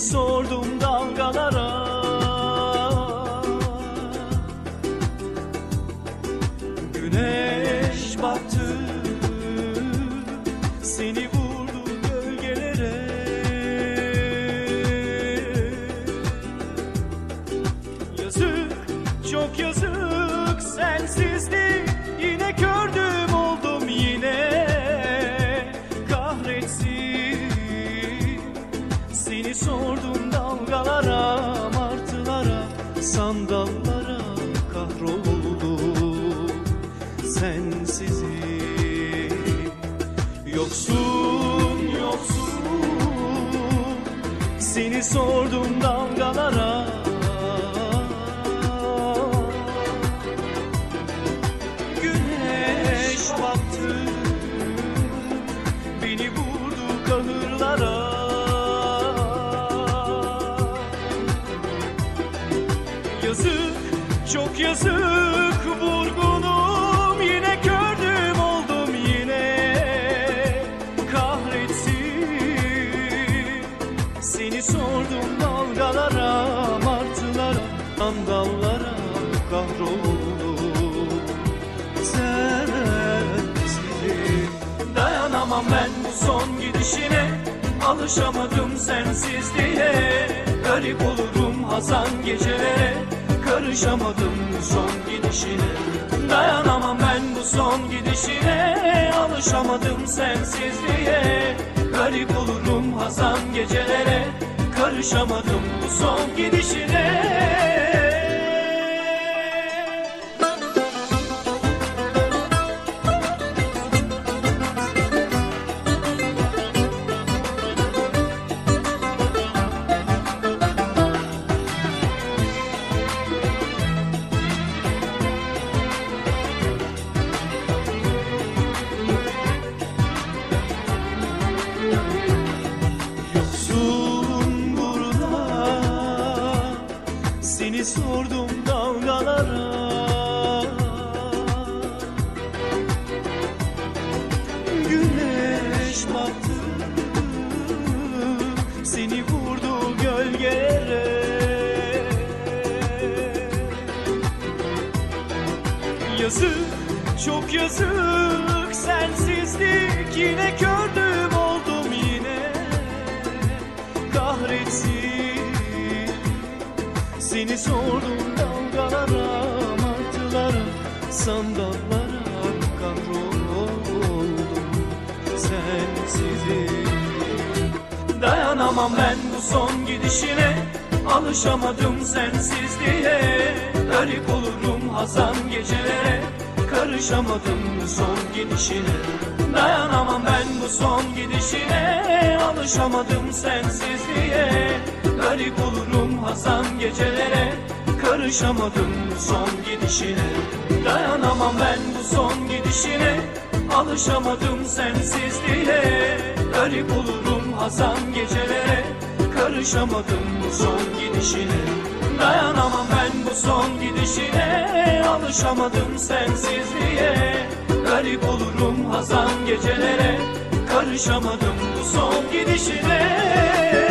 sordum dalgalara. Güneş Sandallara Kahroldum Sensizim. Yoksun yoksun. Seni sordum dalgalara Martılara Andallara Kahroldum Sensizim Dayanamam ben bu son gidişine. Alışamadım sensizliğe. Garip olurum hazan gecelere. Karışamadım bu son gidişine. Dayanamam ben bu son gidişine. Alışamadım sensizliğe. Garip olurum hazan gecelere Karışamadım bu son gidişine sordum dalgalara. Güneş battı Seni vurdu gölgelere Yazık çok yazık sensizlik. Yine kördüm oldum yine. Kahretsin Seni sordum dalgalara, martılara, sandallara kahroldum sensizim Dayanamam ben bu son gidişine Alışamadım sensizliğe. Garip olurum hazan gecelere Karışamadım bu son gidişine. Dayanamam ben bu son gidişine Alışamadım sensizliğe Garip olurum hazan gecelere Karışamadım bu son gidişine. Dayanamam ben bu son gidişine Alışamadım sensizliğe. Garip olurum hazan gecelere Karışamadım bu son gidişine. Dayanamam ben bu son gidişine Alışamadım sensizliğe. Garip olurum hazan gecelere Karışamadım bu son gidişine